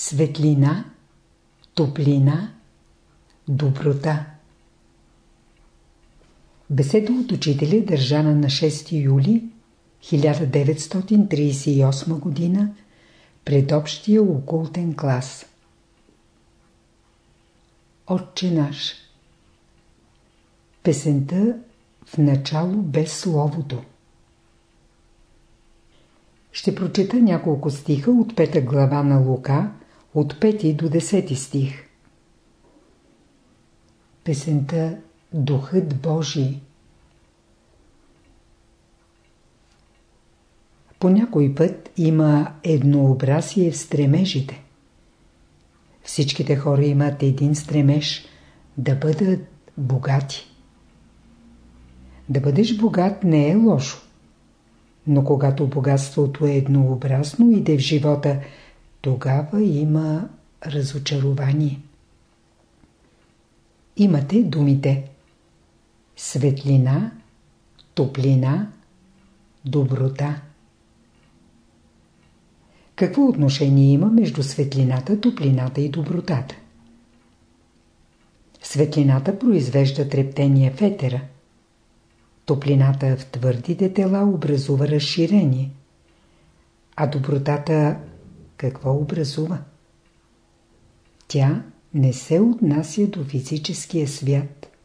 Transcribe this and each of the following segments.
светлина, топлина, доброта. Беседа от учителя държана на 6 юли 1938 г. пред общия окултен клас. Отче наш Песента в начало без словото Ще прочета няколко стиха от пета глава на Лука, от 5 до 10 стих. Песента Духът Божий По някой път има еднообразие в стремежите. Всичките хора имат един стремеж да бъдат богати. Да бъдеш богат не е лошо. Но когато богатството е еднообразно иде в живота, тогава има разочарование. Имате думите светлина, топлина, доброта. Какво отношение има между светлината, топлината и добротата? Светлината произвежда трептение в етера. Топлината в твърдите тела образува разширение. А добротата какво образува? Тя не се отнася до физическия свят.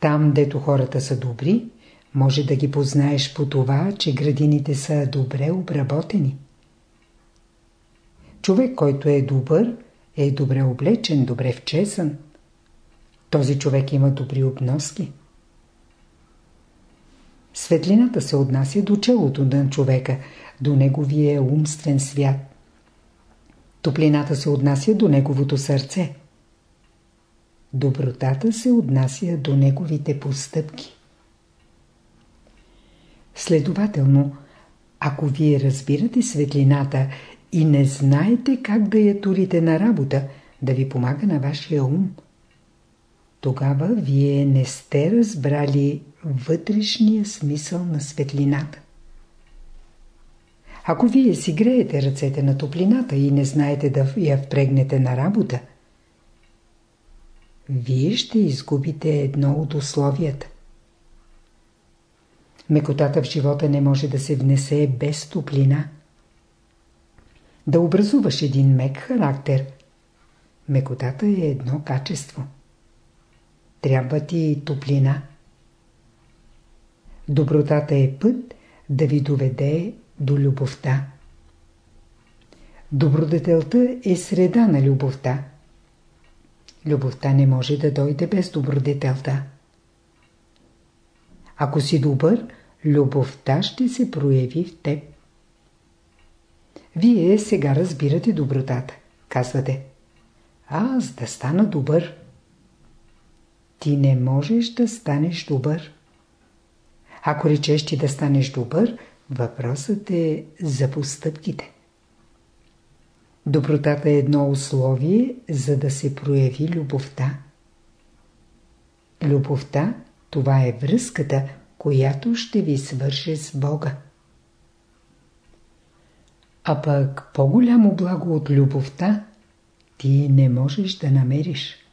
Там, дето хората са добри, може да ги познаеш по това, че градините са добре обработени. Човек, който е добър, е добре облечен, добре вчесан. Този човек има добри обноски. Светлината се отнася до челото на човека, до неговия умствен свят. Топлината се отнася до неговото сърце. Добротата се отнася до неговите постъпки. Следователно, ако вие разбирате светлината и не знаете как да я турите на работа, да ви помага на вашия ум, тогава вие не сте разбрали вътрешния смисъл на светлината. Ако вие си греете ръцете на топлината и не знаете да я впрегнете на работа, вие ще изгубите едно от условията. Мекотата в живота не може да се внесе без топлина. Да образуваш един мек характер, мекотата е едно качество. Трябва ти топлина. Добротата е път да ви доведе до любовта. Добродетелта е среда на любовта. Любовта не може да дойде без добродетелта. Ако си добър, любовта ще се прояви в теб. Вие сега разбирате добротата. Казвате, аз да стана добър. Ти не можеш да станеш добър. Ако речеш ти да станеш добър, въпросът е за постъпките. Добротата е едно условие, за да се прояви любовта. Любовта – това е връзката, която ще ви свърже с Бога. А пък по-голямо благо от любовта ти не можеш да намериш.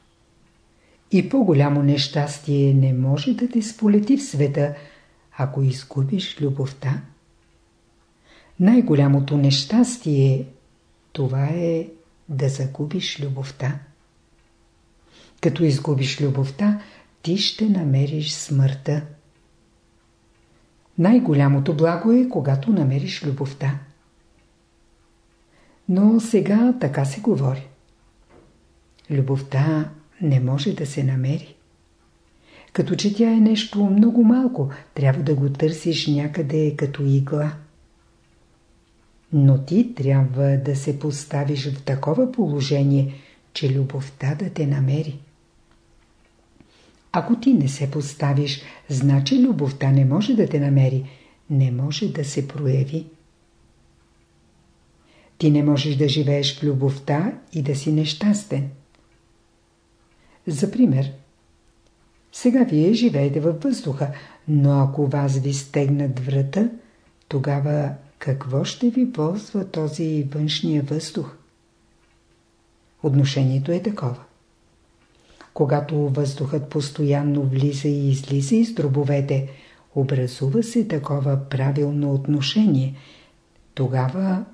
И по-голямо нещастие не може да те сполети в света, ако изгубиш любовта. Най-голямото нещастие това е да загубиш любовта. Като изгубиш любовта, ти ще намериш смъртта. Най-голямото благо е, когато намериш любовта. Но сега така се говори. Любовта не може да се намери. Като че тя е нещо много малко, трябва да го търсиш някъде като игла. Но ти трябва да се поставиш в такова положение, че любовта да те намери. Ако ти не се поставиш, значи любовта не може да те намери, не може да се прояви. Ти не можеш да живееш в любовта и да си нещастен. За пример, сега вие живеете във въздуха, но ако вас ви стегнат врата, тогава какво ще ви ползва този външния въздух? Отношението е такова. Когато въздухът постоянно влиза и излиза из дробовете, образува се такова правилно отношение. Тогава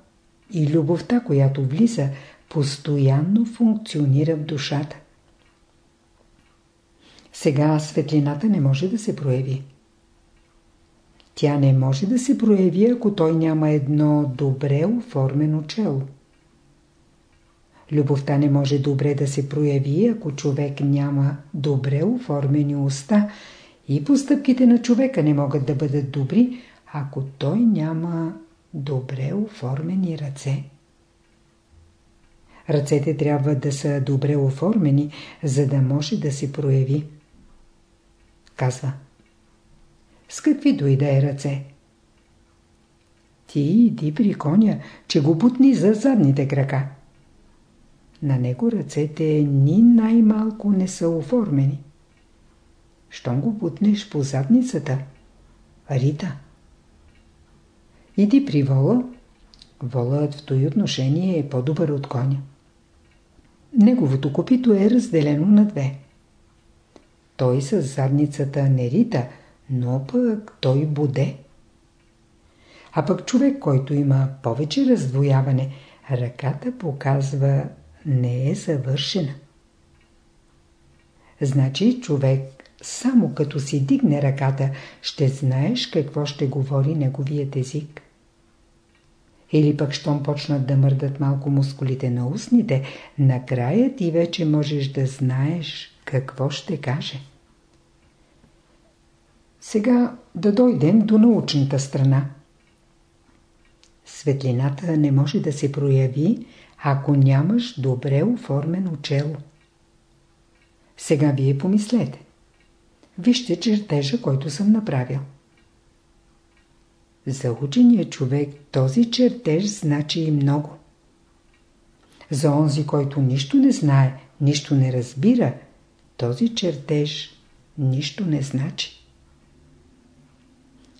и любовта, която влиза, постоянно функционира в душата. Сега светлината не може да се прояви. Тя не може да се прояви, ако той няма едно добре оформено чело. Любовта не може добре да се прояви, ако човек няма добре оформени уста и постъпките на човека не могат да бъдат добри, ако той няма добре оформени ръце. Ръцете трябва да са добре оформени, за да може да се прояви. Казва. С какви дойде ръце? Ти иди при коня, че го бутни за задните крака. На него ръцете ни най-малко не са оформени. Щом го бутнеш по задницата? Рита. Иди при вола. Волът в този отношение е по-добър от коня. Неговото копито е разделено на две. Той с задницата не рита, но пък той буде. А пък човек, който има повече раздвояване, ръката показва не е завършена. Значи човек само като си дигне ръката, ще знаеш какво ще говори неговият език. Или пък, щом почнат да мърдат малко мускулите на устните, накрая ти вече можеш да знаеш какво ще каже. Сега да дойдем до научната страна. Светлината не може да се прояви, ако нямаш добре оформено чело. Сега вие помислете. Вижте чертежа, който съм направил. За учения човек този чертеж значи и много. За онзи, който нищо не знае, нищо не разбира, този чертеж нищо не значи.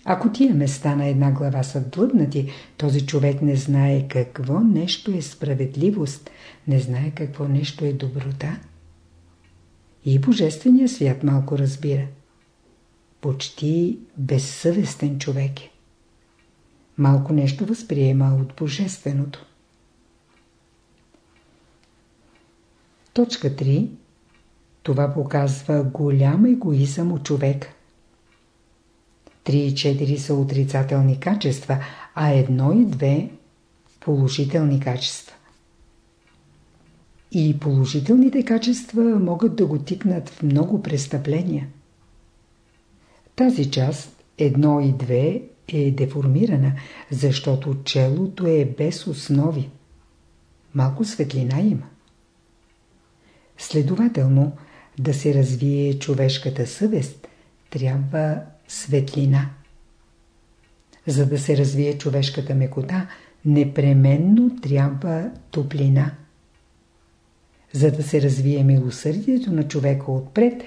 Ако тия места на една глава са длъбнати, този човек не знае какво нещо е справедливост, не знае какво нещо е доброта. И Божествения свят малко разбира. Почти безсъвестен човек е. Малко нещо възприема от Божественото. Точка 3. Това показва голям егоизъм от човека. Три и четири са отрицателни качества, а едно и две положителни качества. И положителните качества могат да го тикнат в много престъпления. Тази част, едно и две, е деформирана, защото челото е без основи. Малко светлина има. Следователно, да се развие човешката съвест, трябва светлина. За да се развие човешката мекота, непременно трябва топлина. За да се развие милосърдието на човека отпред,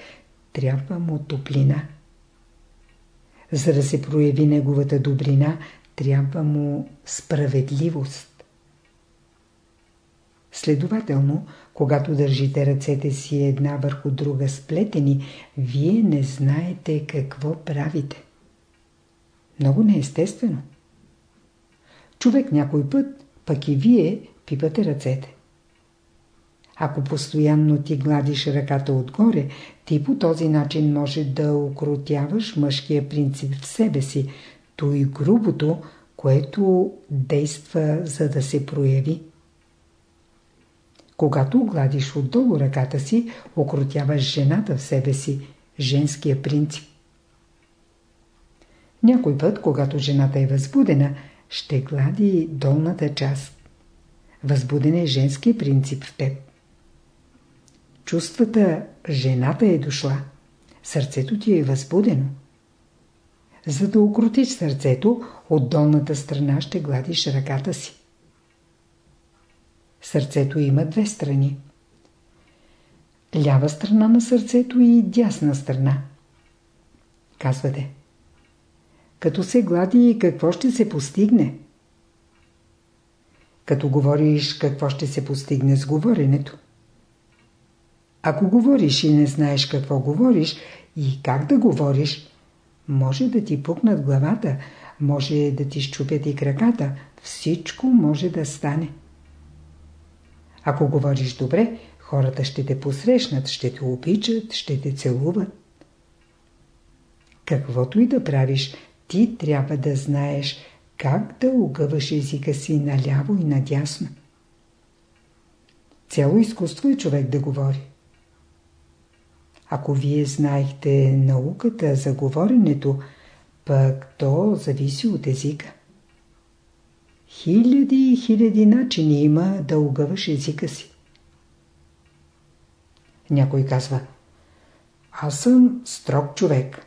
трябва му топлина. За да се прояви неговата добрина, трябва му справедливост. Следователно, когато държите ръцете си една върху друга сплетени, вие не знаете какво правите. Много неестествено. Човек някой път, пък и вие пипате ръцете. Ако постоянно ти гладиш ръката отгоре, ти по този начин може да окротяваш мъжкия принцип в себе си, то и грубото, което действа за да се прояви. Когато гладиш отдолу ръката си, окротяваш жената в себе си, женския принцип. Някой път, когато жената е възбудена, ще глади долната част. Възбуден е женски принцип в теб. Чувствата жената е дошла. Сърцето ти е възбудено. За да укротиш сърцето, от долната страна ще гладиш ръката си. Сърцето има две страни. Лява страна на сърцето и дясна страна. Казвате. Като се глади, какво ще се постигне? Като говориш какво ще се постигне с говоренето. Ако говориш и не знаеш какво говориш и как да говориш, може да ти пукнат главата, може да ти щупят и краката, всичко може да стане. Ако говориш добре, хората ще те посрещнат, ще те обичат, ще те целуват. Каквото и да правиш, ти трябва да знаеш как да огъваш езика си наляво и надясно. Цяло изкуство е човек да говори. Ако вие знаехте науката за говоренето, пък то зависи от езика. Хиляди и хиляди начини има да огъваш езика си. Някой казва, аз съм строг човек.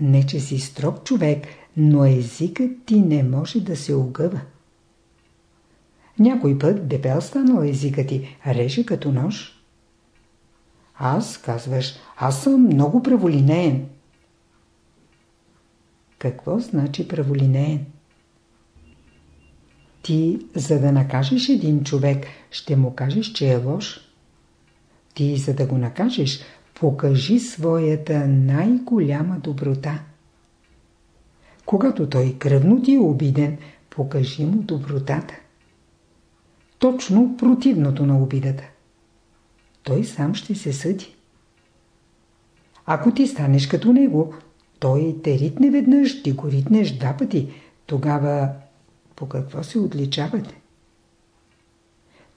Не, че си строг човек, но езикът ти не може да се огъва. Някой път дебел станал езика ти, реже като нож. Аз, казваш, аз съм много праволинеен. Какво значи праволинеен? Ти, за да накажеш един човек, ще му кажеш, че е лош. Ти, за да го накажеш, покажи своята най-голяма доброта. Когато той кръвно ти е обиден, покажи му добротата. Точно противното на обидата. Той сам ще се съди. Ако ти станеш като него, той те ритне веднъж, ти го ритнеш два пъти, тогава по какво се отличавате?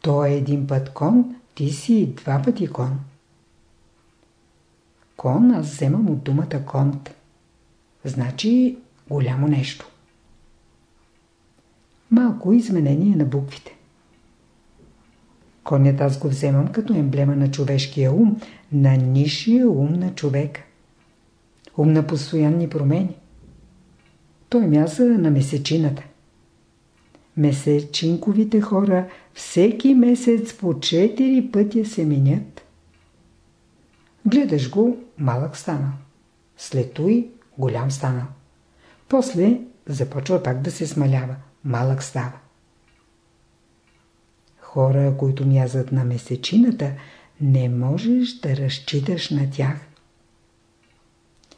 Той е един път кон, ти си два пъти кон. Кон аз вземам от думата конт. Значи голямо нещо. Малко изменение на буквите. Конят аз го вземам като емблема на човешкия ум, на нишия ум на човека. Ум на постоянни промени. Той мяза на месечината. Месечинковите хора всеки месец по 4 пътя се менят. Гледаш го, малък стана. След той голям стана. После започва пак да се смалява. Малък става. Хора, които мязат на месечината, не можеш да разчиташ на тях.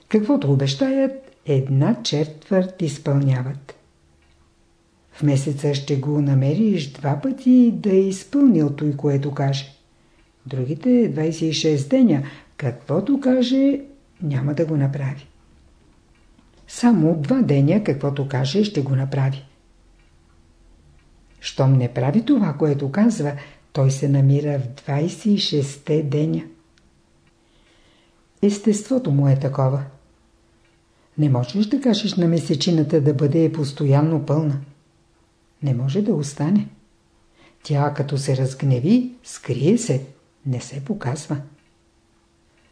Каквото обещаят, една четвърт изпълняват. В месеца ще го намериш два пъти да е изпълнил той, което каже. Другите 26 деня, каквото каже, няма да го направи. Само два деня, каквото каже, ще го направи. Щом не прави това, което казва, той се намира в 26-те деня. Естеството му е такова. Не можеш да кажеш на месечината да бъде постоянно пълна. Не може да остане. Тя като се разгневи, скрие се, не се показва.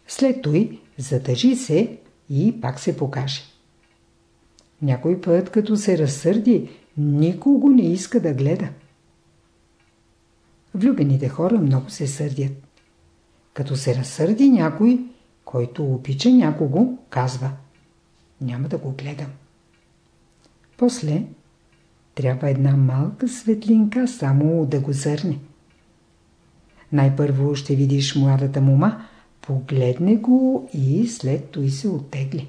След той задържи се и пак се покаже. Някой път, като се разсърди, никого не иска да гледа. Влюбените хора много се сърдят. Като се разсърди някой, който обича някого, казва Няма да го гледам. После трябва една малка светлинка само да го зърне. Най-първо ще видиш младата мума, погледне го и след той се оттегли.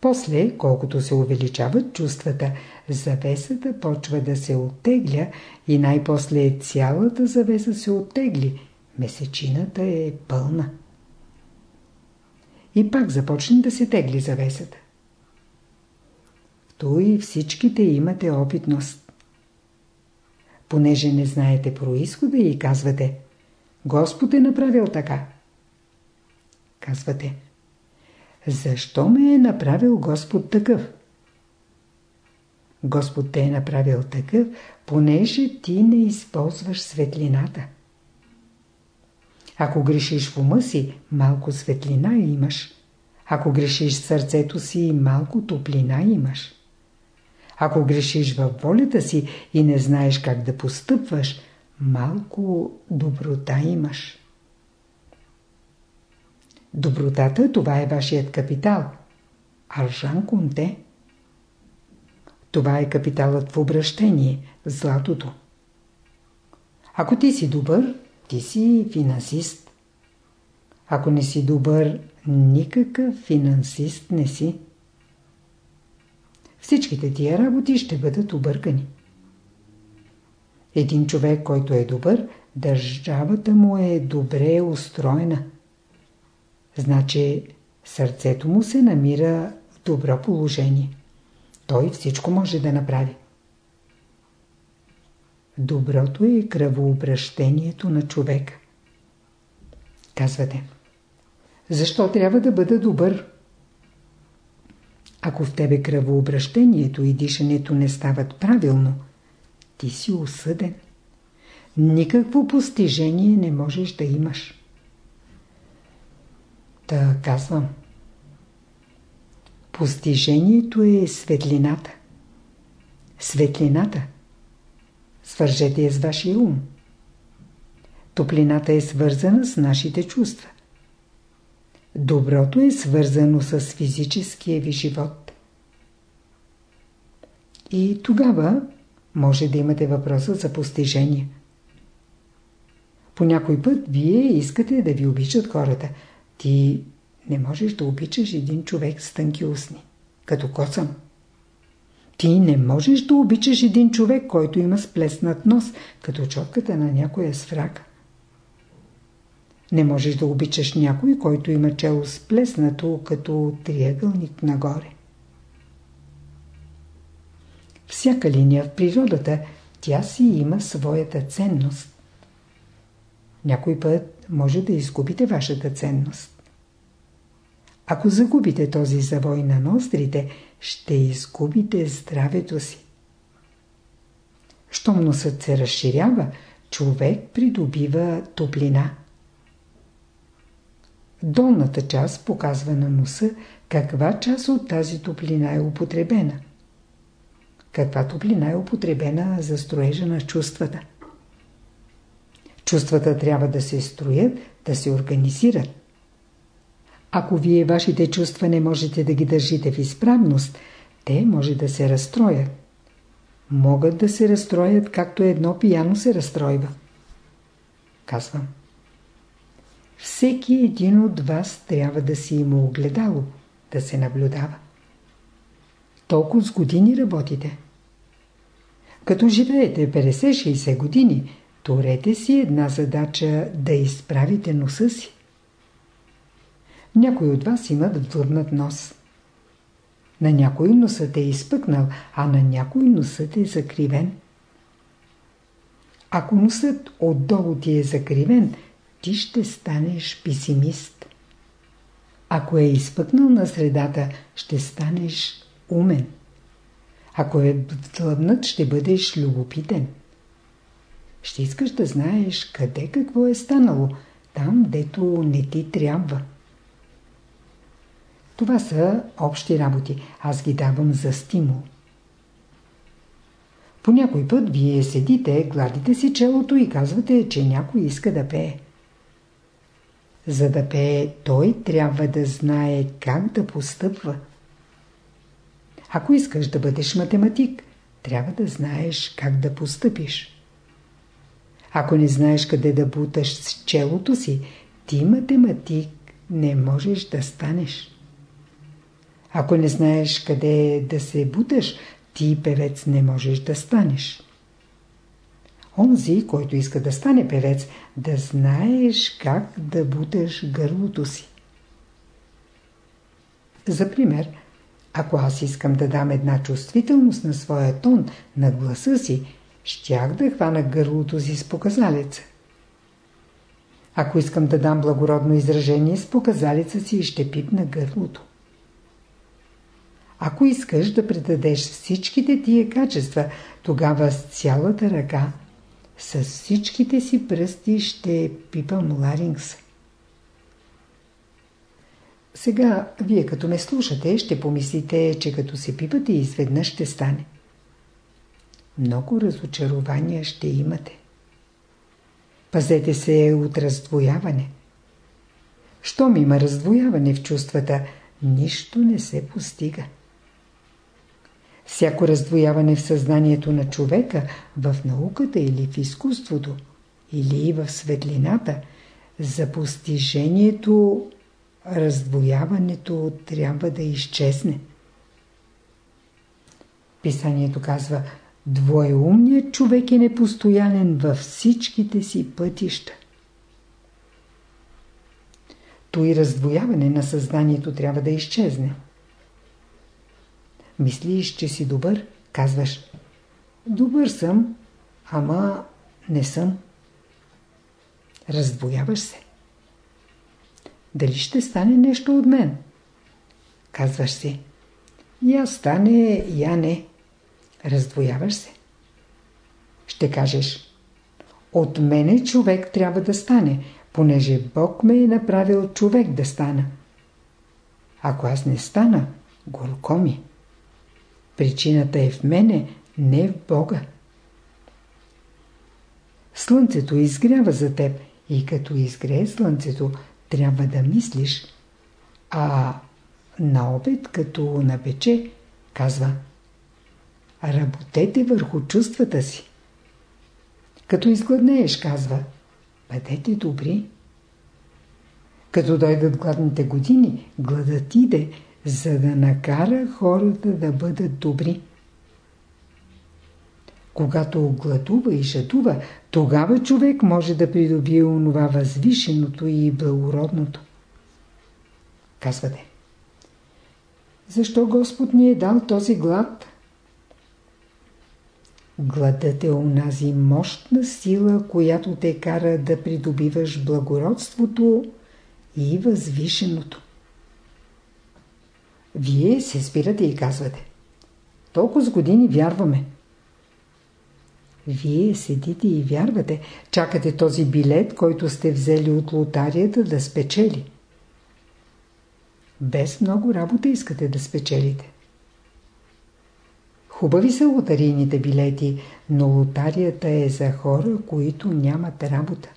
После, колкото се увеличават чувствата, завесата почва да се оттегля и най-после цялата завеса се оттегли. Месечината е пълна. И пак започне да се тегли завесата. Той всичките имате опитност. Понеже не знаете происхода и казвате Господ е направил така. Казвате защо ме е направил Господ такъв? Господ те е направил такъв, понеже ти не използваш светлината. Ако грешиш в ума си, малко светлина имаш. Ако грешиш сърцето си, малко топлина имаш. Ако грешиш във волята си и не знаеш как да постъпваш, малко доброта имаш. Добротата, това е вашият капитал. Аржан Кунте. Това е капиталът в обращение, златото. Ако ти си добър, ти си финансист. Ако не си добър, никакъв финансист не си. Всичките тия работи ще бъдат объркани. Един човек, който е добър, държавата му е добре устроена. Значи сърцето му се намира в добро положение. Той всичко може да направи. Доброто е кръвообращението на човека. Казвате, защо трябва да бъда добър? Ако в тебе кръвообращението и дишането не стават правилно, ти си осъден. Никакво постижение не можеш да имаш. Та казвам. Постижението е светлината. Светлината. Свържете я с вашия ум. Топлината е свързана с нашите чувства. Доброто е свързано с физическия ви живот. И тогава може да имате въпроса за постижение. По някой път вие искате да ви обичат хората. Ти не можеш да обичаш един човек с тънки устни, като косъм. Ти не можеш да обичаш един човек, който има сплеснат нос, като чотката на някоя сврака. Не можеш да обичаш някой, който има чело сплеснато, като триъгълник нагоре. Всяка линия в природата, тя си има своята ценност. Някой път може да изгубите вашата ценност. Ако загубите този завой на нострите, ще изгубите здравето си. Щом носът се разширява, човек придобива топлина. Долната част показва на носа каква част от тази топлина е употребена. Каква топлина е употребена за строежа на чувствата. Чувствата трябва да се строят, да се организират. Ако вие вашите чувства не можете да ги държите в изправност, те може да се разстроят. Могат да се разстроят, както едно пияно се разстройва. Казвам. Всеки един от вас трябва да си има огледало, да се наблюдава. Толкова с години работите. Като живеете 50-60 години, Торете си една задача да изправите носа си. Някой от вас имат вдурнат нос. На някой носът е изпъкнал, а на някой носът е закривен. Ако носът отдолу ти е закривен, ти ще станеш песимист. Ако е изпъкнал на средата, ще станеш умен. Ако е длъбнат, ще бъдеш любопитен. Ще искаш да знаеш къде какво е станало, там, дето не ти трябва. Това са общи работи. Аз ги давам за стимул. По някой път вие седите, гладите си челото и казвате, че някой иска да пее. За да пее, той трябва да знае как да постъпва. Ако искаш да бъдеш математик, трябва да знаеш как да постъпиш. Ако не знаеш къде да буташ с челото си, ти математик не можеш да станеш. Ако не знаеш къде да се буташ, ти певец не можеш да станеш. Онзи, който иска да стане певец, да знаеш как да буташ гърлото си. За пример, ако аз искам да дам една чувствителност на своя тон, на гласа си, щях да хвана гърлото си с показалеца. Ако искам да дам благородно изражение с показалеца си, ще пипна гърлото. Ако искаш да предадеш всичките тия качества, тогава с цялата ръка, с всичките си пръсти ще пипам ларингс. Сега, вие като ме слушате, ще помислите, че като се пипате изведнъж ще стане много разочарования ще имате. Пазете се от раздвояване. Щом има раздвояване в чувствата, нищо не се постига. Всяко раздвояване в съзнанието на човека, в науката или в изкуството, или в светлината, за постижението раздвояването трябва да изчезне. Писанието казва, двоеумният човек е непостоянен във всичките си пътища. То и раздвояване на съзнанието трябва да изчезне. Мислиш, че си добър, казваш, добър съм, ама не съм. Раздвояваш се. Дали ще стане нещо от мен? Казваш си. Я стане, я не. Раздвояваш се. Ще кажеш. От мене човек трябва да стане, понеже Бог ме е направил човек да стана. Ако аз не стана, горко ми. Причината е в мене, не в Бога. Слънцето изгрява за теб и като изгрее слънцето, трябва да мислиш, а на обед, като напече, казва Работете върху чувствата си. Като изгладнееш, казва Бъдете добри. Като дойдат гладните години, гладът иде, за да накара хората да бъдат добри. Когато гладува и жадува, тогава човек може да придобие онова възвишеното и благородното. Казвате. Защо Господ ни е дал този глад? Гладът е онази мощна сила, която те кара да придобиваш благородството и възвишеното. Вие се спирате и казвате. Толкова с години вярваме. Вие седите и вярвате, чакате този билет, който сте взели от лотарията да спечели. Без много работа искате да спечелите. Хубави са лотарийните билети, но лотарията е за хора, които нямат работа.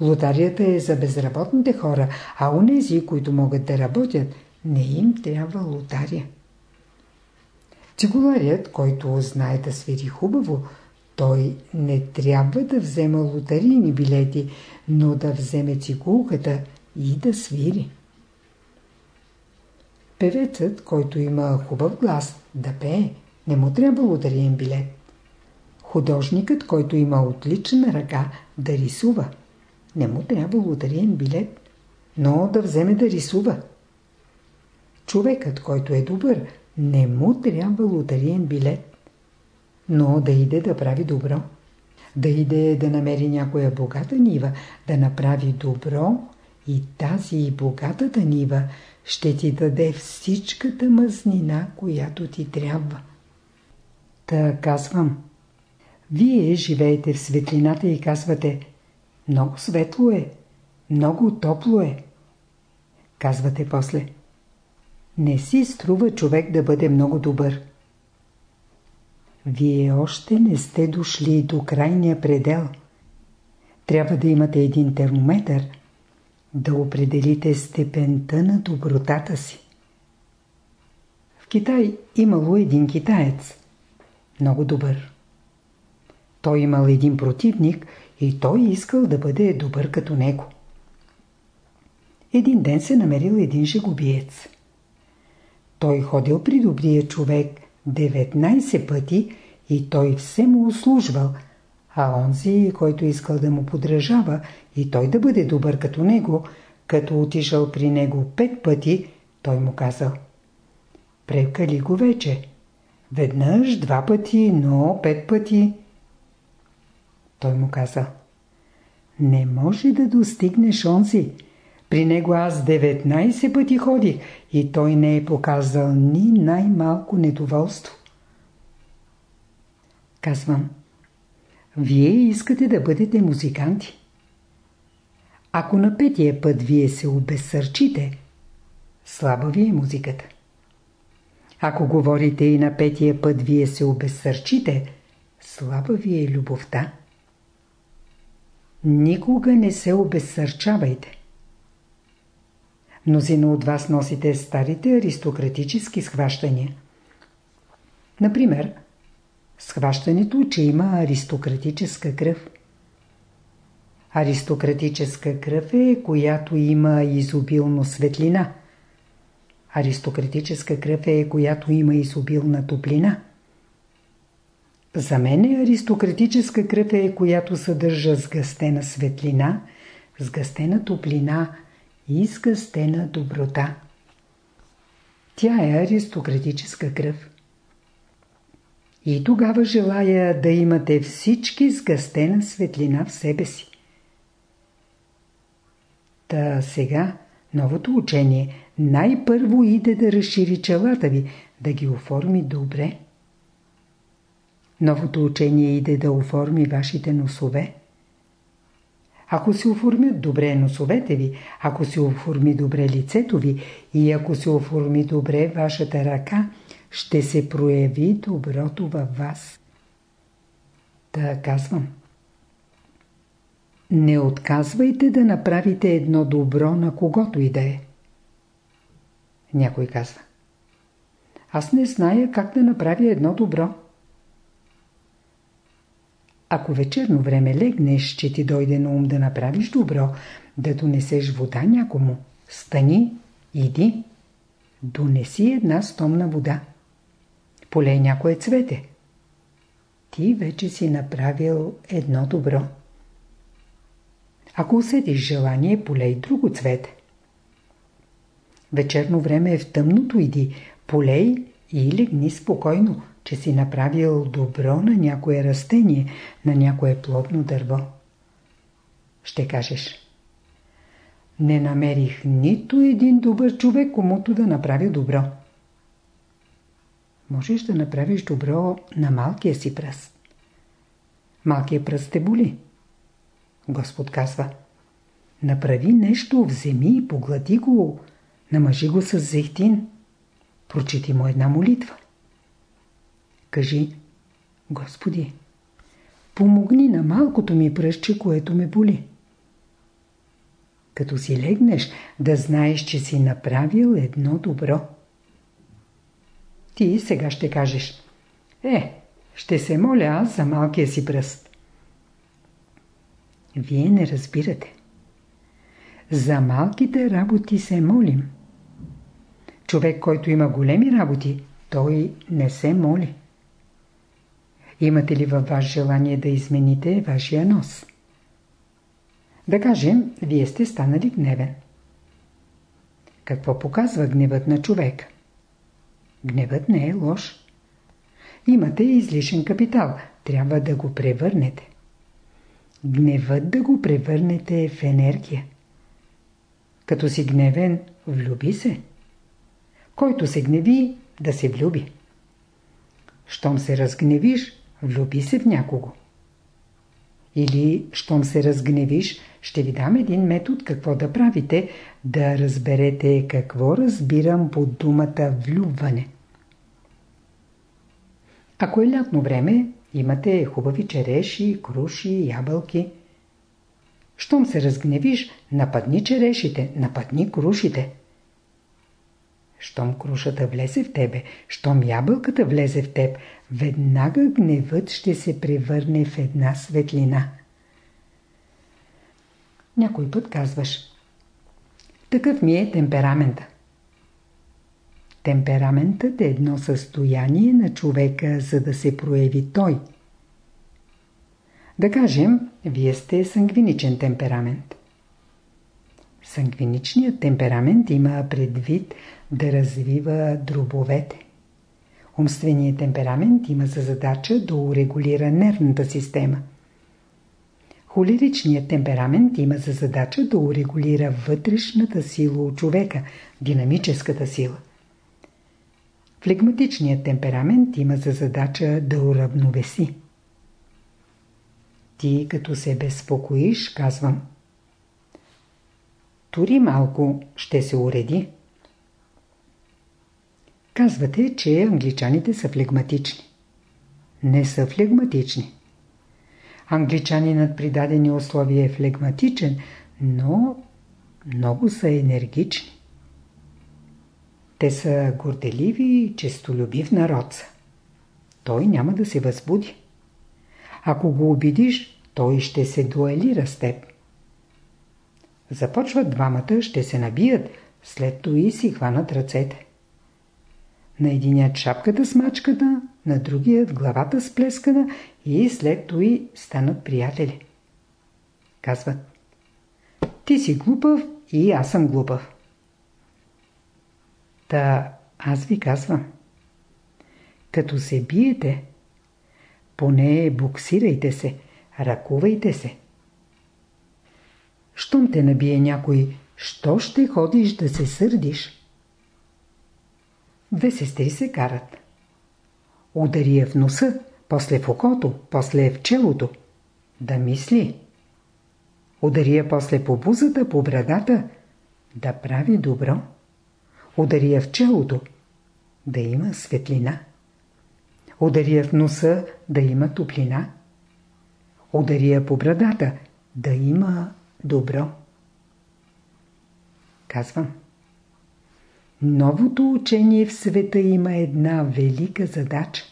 Лотарията е за безработните хора, а унези, които могат да работят, не им трябва лотария. Цигуларият, който знае да свири хубаво, той не трябва да взема лотарийни билети, но да вземе цигулката и да свири. Певецът, който има хубав глас, да пее, не му трябва лотариен билет. Художникът, който има отлична ръка, да рисува, не му трябва лотариен билет, но да вземе да рисува. Човекът, който е добър, не му трябва лотариен билет но да иде да прави добро. Да иде да намери някоя богата нива, да направи добро и тази богатата нива ще ти даде всичката мазнина, която ти трябва. Та казвам, вие живеете в светлината и казвате, много светло е, много топло е. Казвате после, не си струва човек да бъде много добър. Вие още не сте дошли до крайния предел. Трябва да имате един термометър, да определите степента на добротата си. В Китай имало един китаец. Много добър. Той имал един противник и той искал да бъде добър като него. Един ден се намерил един жегобиец. Той ходил при добрия човек 19 пъти и той все му услужвал, а онзи, който искал да му подражава и той да бъде добър като него, като отишъл при него пет пъти, той му казал Прекали го вече. Веднъж, два пъти, но пет пъти. Той му казал Не може да достигнеш онзи. При него аз 19 пъти ходих и той не е показал ни най-малко недоволство. Казвам, вие искате да бъдете музиканти. Ако на петия път вие се обезсърчите, слаба ви е музиката. Ако говорите и на петия път вие се обезсърчите, слаба ви е любовта. Никога не се обезсърчавайте. Мнозина от вас носите старите аристократически схващания. Например, схващането, че има аристократическа кръв. Аристократическа кръв е, която има изобилно светлина. Аристократическа кръв е, която има изобилна топлина. За мен е аристократическа кръв е, която съдържа сгъстена светлина, сгъстена топлина и сгъстена доброта. Тя е аристократическа кръв. И тогава желая да имате всички сгъстена светлина в себе си. Та сега новото учение най-първо иде да разшири челата ви, да ги оформи добре. Новото учение иде да оформи вашите носове. Ако се оформят добре носовете ви, ако се оформи добре лицето ви и ако се оформи добре вашата ръка, ще се прояви доброто във вас. Та казвам. Не отказвайте да направите едно добро на когото и да е. Някой казва. Аз не зная как да направя едно добро. Ако вечерно време легнеш, че ти дойде на ум да направиш добро, да донесеш вода някому, стани, иди, донеси една стомна вода. Полей някое цвете. Ти вече си направил едно добро. Ако усетиш желание, полей друго цвете. Вечерно време е в тъмното, иди, полей и легни спокойно, че си направил добро на някое растение, на някое плодно дърво. Ще кажеш. Не намерих нито един добър човек, комуто да направи добро. Можеш да направиш добро на малкия си пръст. Малкият пръст те боли. Господ казва. Направи нещо, вземи поглади го, намажи го с зехтин. Прочити му една молитва. Кажи, Господи, помогни на малкото ми пръстче, което ме боли. Като си легнеш, да знаеш, че си направил едно добро. Ти сега ще кажеш, е, ще се моля аз за малкия си пръст. Вие не разбирате. За малките работи се молим. Човек, който има големи работи, той не се моли. Имате ли във ваш желание да измените вашия нос? Да кажем, вие сте станали гневен. Какво показва гневът на човек? Гневът не е лош. Имате излишен капитал. Трябва да го превърнете. Гневът да го превърнете в енергия. Като си гневен, влюби се. Който се гневи, да се влюби. Щом се разгневиш, влюби се в някого. Или, щом се разгневиш, ще ви дам един метод какво да правите, да разберете какво разбирам под думата влюбване. Ако е лятно време, имате хубави череши, круши, ябълки. Щом се разгневиш, нападни черешите, нападни крушите. Щом крушата влезе в тебе, щом ябълката влезе в теб, веднага гневът ще се превърне в една светлина. Някой път казваш Такъв ми е темперамента. Темпераментът е едно състояние на човека, за да се прояви той. Да кажем, вие сте сангвиничен темперамент. Сангвиничният темперамент има предвид да развива дробовете. Умственият темперамент има за задача да урегулира нервната система. Холеричният темперамент има за задача да урегулира вътрешната сила от човека, динамическата сила. Флегматичният темперамент има за задача да уравновеси. Ти като се безпокоиш, казвам. Тори малко, ще се уреди. Казвате, че англичаните са флегматични. Не са флегматични. Англичанинът при дадени условия е флегматичен, но много са енергични. Те са горделиви и честолюбив народ Той няма да се възбуди. Ако го обидиш, той ще се дуелира с теб. Започват двамата, ще се набият, след това и си хванат ръцете. На единият шапката с мачката, на другият главата с плескана и след и станат приятели. Казват. Ти си глупав и аз съм глупав. Та аз ви казвам. Като се биете, поне буксирайте се, ръкувайте се. Щом те набие някой, що ще ходиш да се сърдиш? Две сестри се карат. Удари я в носа, после в окото, после в челото. Да мисли. Удари я после по бузата, по брадата. Да прави добро. Удари я в челото. Да има светлина. Удари я в носа, да има топлина. Удари я по брадата, да има добро. Казвам. Новото учение в света има една велика задача.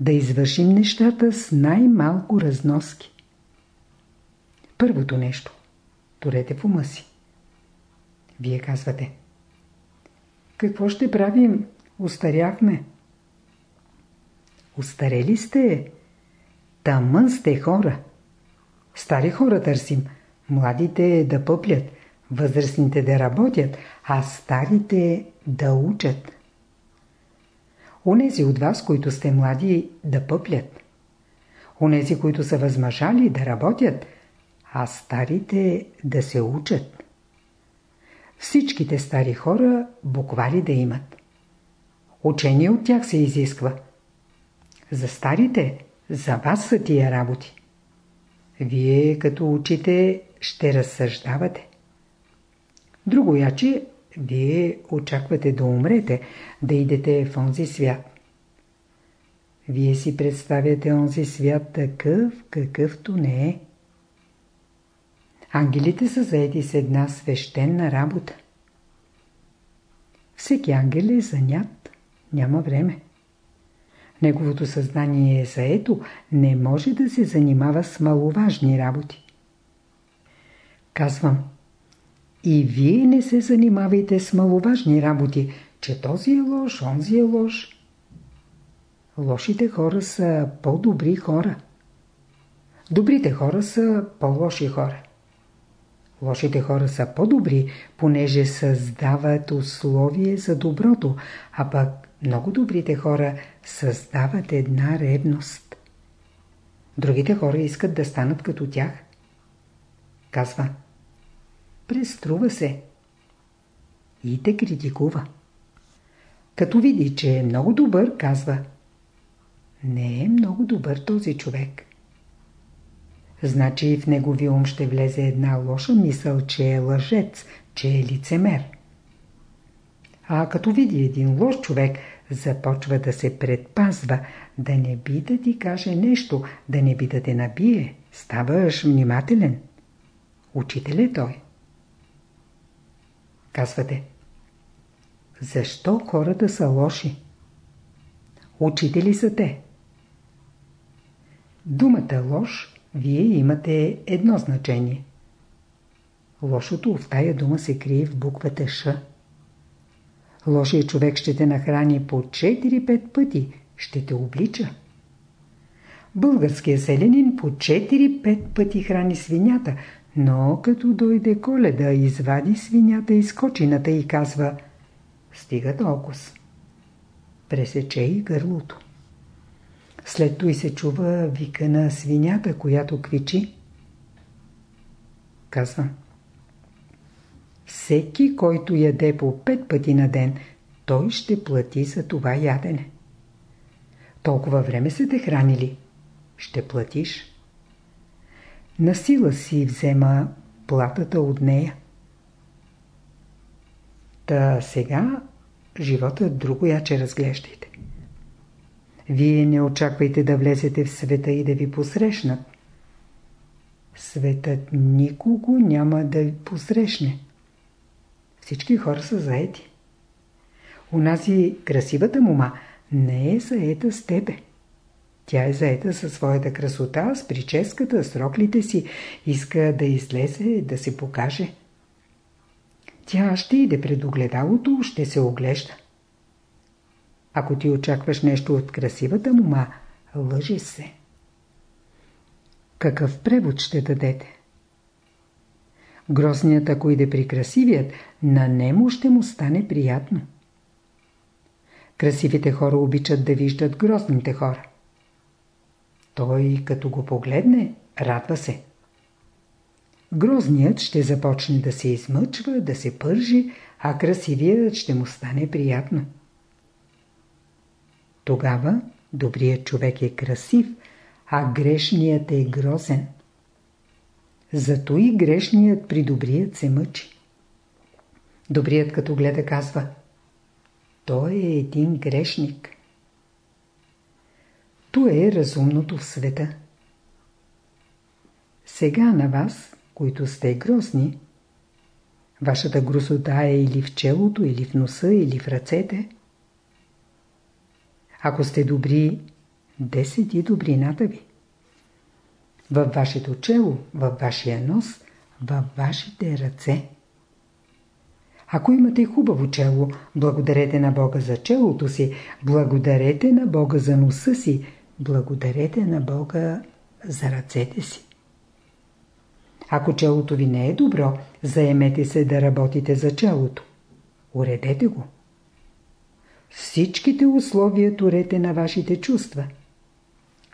Да извършим нещата с най-малко разноски. Първото нещо. Турете в ума си. Вие казвате. Какво ще правим? Устаряхме. Устарели сте. Тамън сте хора. Стари хора търсим. Младите да пъплят. Възрастните да работят, а старите да учат. Онези от вас, които сте млади, да пъплят. Онези, които са възмъжали, да работят, а старите да се учат. Всичките стари хора буквали да имат. Учение от тях се изисква. За старите, за вас са тия работи. Вие като учите ще разсъждавате. Друго яче, вие очаквате да умрете, да идете в онзи свят. Вие си представяте онзи свят такъв, какъвто не е. Ангелите са заети с една свещена работа. Всеки ангел е занят, няма време. Неговото съзнание е заето, не може да се занимава с маловажни работи. Казвам, и вие не се занимавайте с маловажни работи, че този е лош, онзи е лош. Лошите хора са по-добри хора. Добрите хора са по-лоши хора. Лошите хора са по-добри, понеже създават условие за доброто, а пък много добрите хора създават една ревност. Другите хора искат да станат като тях. Казва Преструва се. И те критикува. Като види, че е много добър, казва Не е много добър този човек. Значи в негови ум ще влезе една лоша мисъл, че е лъжец, че е лицемер. А като види един лош човек, започва да се предпазва, да не би да ти каже нещо, да не би да те набие. Ставаш внимателен. Учител е той. Казвате. Защо хората са лоши? Учители са те. Думата лош вие имате едно значение. Лошото в тая дума се крие в буквата Ш. Лошият човек ще те нахрани по 4-5 пъти, ще те облича. Българският селянин по 4-5 пъти храни свинята, но като дойде коледа, извади свинята из кочината и казва «Стига толкова». Пресече и гърлото. След той се чува вика на свинята, която квичи. Казвам. Всеки, който яде по пет пъти на ден, той ще плати за това ядене. Толкова време се те хранили. Ще платиш. На сила си взема платата от нея. Та сега живота друго яче разглеждайте. Вие не очаквайте да влезете в света и да ви посрещнат. Светът никого няма да ви посрещне. Всички хора са заети. Унази красивата мума не е заета с тебе. Тя е заета със своята красота, с прическата, с роклите си. Иска да излезе, да се покаже. Тя ще иде пред огледалото, ще се оглежда. Ако ти очакваш нещо от красивата мума, лъжи се. Какъв превод ще дадете? Грозният, ако иде при красивият, на нему ще му стане приятно. Красивите хора обичат да виждат грозните хора. Той, като го погледне, радва се. Грозният ще започне да се измъчва, да се пържи, а красивият ще му стане приятно. Тогава добрият човек е красив, а грешният е грозен. Зато и грешният при добрият се мъчи. Добрият като гледа казва Той е един грешник. То е разумното в света. Сега на вас, които сте грозни, вашата грозота е или в челото, или в носа, или в ръцете. Ако сте добри, десет и добрината ви във вашето чело, във вашия нос, във вашите ръце. Ако имате хубаво чело, благодарете на Бога за челото си, благодарете на Бога за носа си, благодарете на Бога за ръцете си. Ако челото ви не е добро, заемете се да работите за челото. Уредете го. Всичките условия турете на вашите чувства.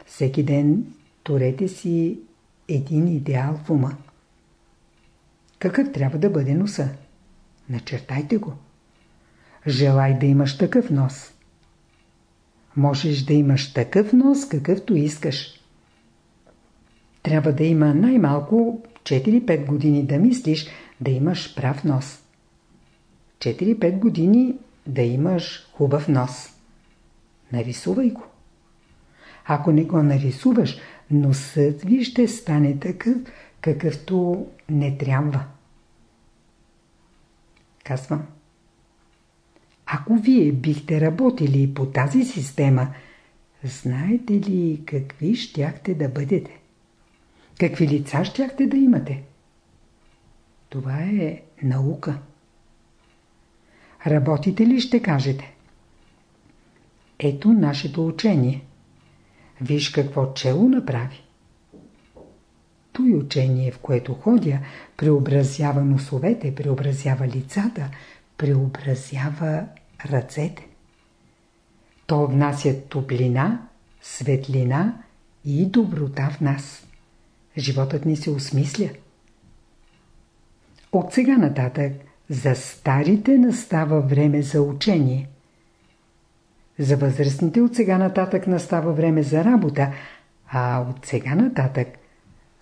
Всеки ден Турете си един идеал в ума. Какъв трябва да бъде носа? Начертайте го. Желай да имаш такъв нос. Можеш да имаш такъв нос, какъвто искаш. Трябва да има най-малко 4-5 години да мислиш да имаш прав нос. 4-5 години да имаш хубав нос. Нарисувай го. Ако не го нарисуваш, носът ви ще стане такъв, какъвто не трябва. Казвам. Ако вие бихте работили по тази система, знаете ли какви щяхте да бъдете? Какви лица щяхте да имате? Това е наука. Работите ли ще кажете? Ето нашето учение. Виж какво чело направи. Той учение, в което ходя, преобразява носовете, преобразява лицата, преобразява ръцете. То внася топлина, светлина и доброта в нас. Животът ни се осмисля. От сега нататък за старите настава време за учение – за възрастните от сега нататък настава време за работа, а от сега нататък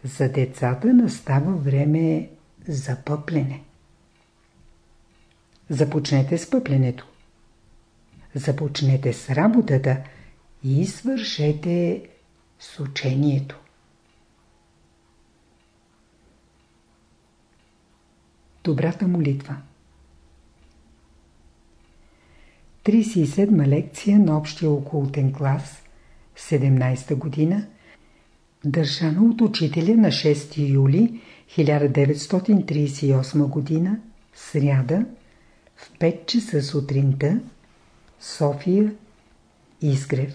за децата настава време за пъплене. Започнете с пъпленето. Започнете с работата и свършете с учението. Добрата молитва 37 лекция на общия окултен клас, 17 година, държана от учителя на 6 юли 1938 година, сряда, в 5 часа сутринта, София, Изгрев.